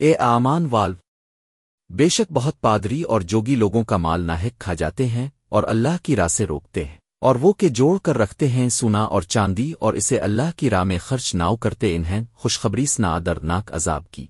اے آمان والو، بے شک بہت پادری اور جوگی لوگوں کا مال ناہک کھا جاتے ہیں اور اللہ کی راہ سے روکتے ہیں، اور وہ کہ جوڑ کر رکھتے ہیں سونا اور چاندی اور اسے اللہ کی راہ میں خرچ ناؤ کرتے انہیں خوشخبری سنا دردناک عذاب کی۔